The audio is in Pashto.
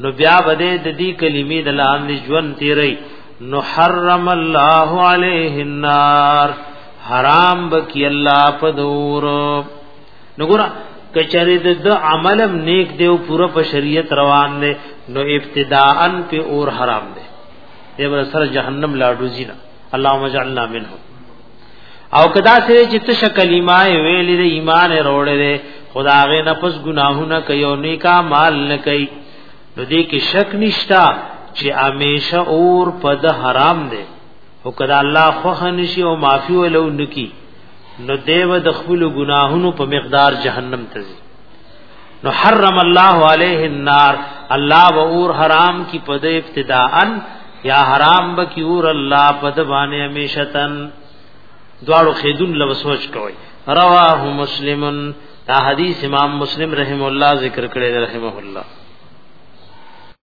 نو بیا بده د دې کلمې د لاندې ژوند تیری نو حرم الله علیه النار حرام بکی الله په دور نو ګور کچری د عملم نیک دیو پورا په شریعت روان دی نو ابتداءا په اور حرام دی دی سره جهنم لاړو زینا اللهم اجعلنا منهم او کدا سره چې تشه کلمه ویلې د ایمان وروړې خدا غې نه پس ګناهونه کوي او نیکا مال نه کوي نو دې کې شک نشتا چې همیشه اور په د حرام دی او کدا الله خوخ نشي او معافي ولو نکي نو دیو د خپل ګناهونو په مقدار جهنم ته ځي نو حرم الله علیه النار الله و اور حرام کی پد ابتداءا یا حرام بکی اور الله پد باندې همیشتن دواړو خیدون لو سوچ کوي رواه مسلمن دا حدیث امام مسلم رحم الله ذکر کړی رحمه الله